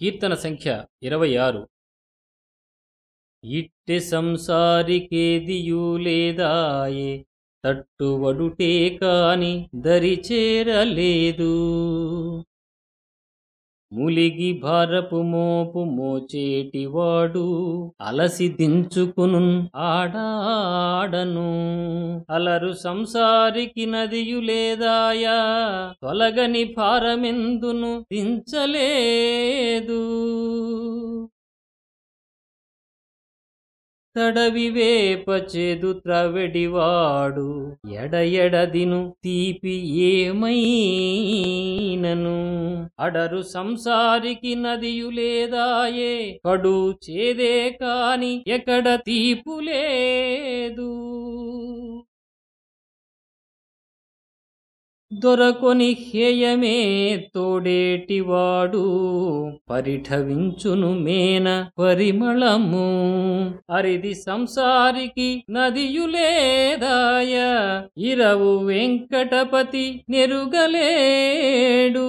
కీర్తన సంఖ్య ఇరవై ఆరు ఇట్టె సంసారికేదియూ లేదాయే తట్టువడుటే కాని దరిచేరలేదు ములిగి భారపు మోపు మోచేటివాడు అలసి దించుకును ఆడాడను. అలరు సంసారికి నదియు లేదాయా తొలగని భారమెందును దించలేదు తడవివేపచేదు త్రవెడివాడు ఎడయడదిను తీపి ఏమైనను? అడరు సంసారికి నదియు లేదాయే కడు చేదే కాని ఎక్కడ తీపు లేదు. దొరకొని హేయమే తోడేటివాడు పరిఠవించును మేన పరిమళము. అరిది సంసారికి నదియులేదాయ ఇరవు వెంకటపతి నెరుగలేడు.